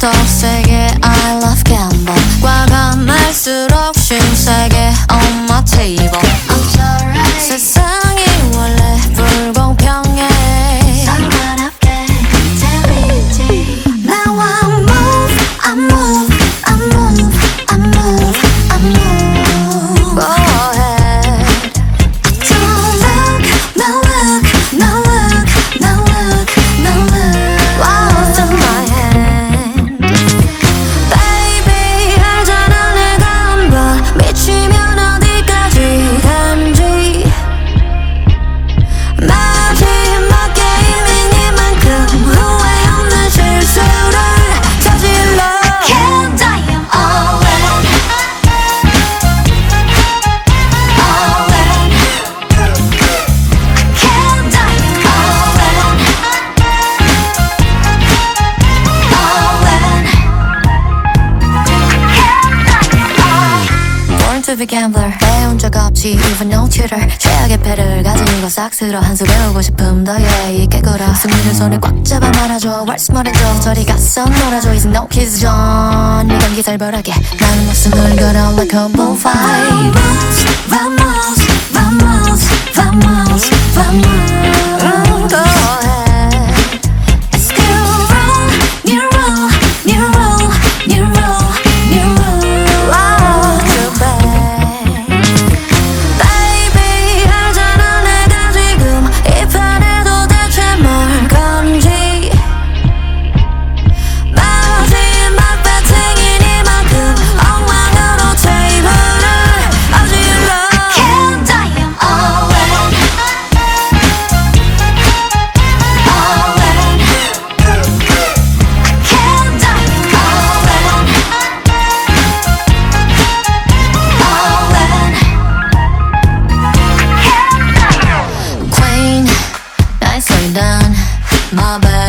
더 세게 I love gamble 과감할수록 Passive gambler. 배운 적 없이 even no tutor 최악의 패를 가진 이거 싹쓸어 한수 배우고 싶음 더 예의 깨거라. 승리를 손에 꽉 잡아 말아줘. What's more 저리 가서 놀아줘. It's no kiss John. 이 경기 살벌하게. 나는 목숨을 걸어 like a bonfire down my back